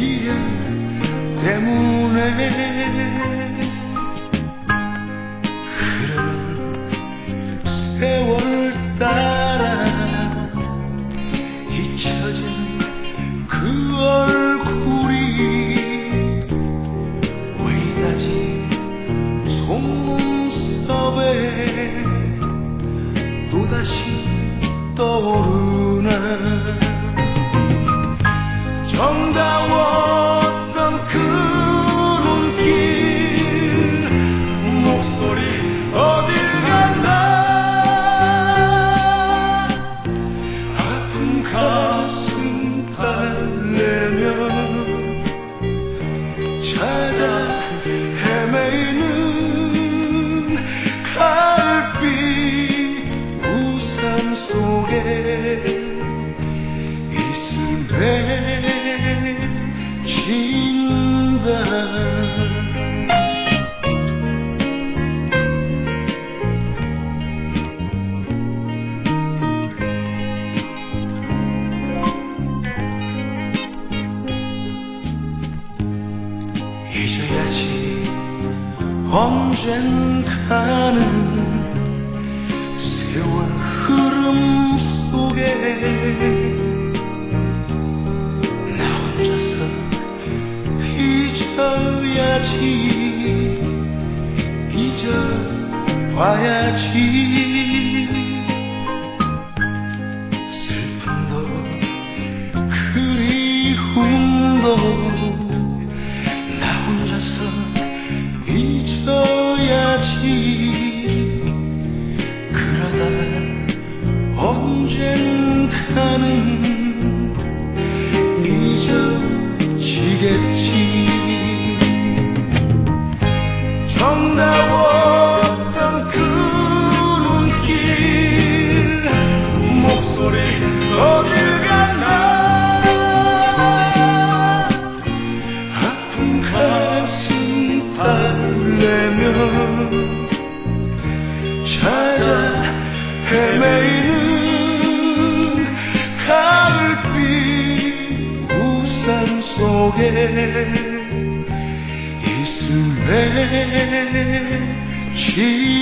via tremune 언젠가는 세월 흐름 속에 나 혼자서 잊어야지. 잊어봐야지. Nic yet yüzüme çiğ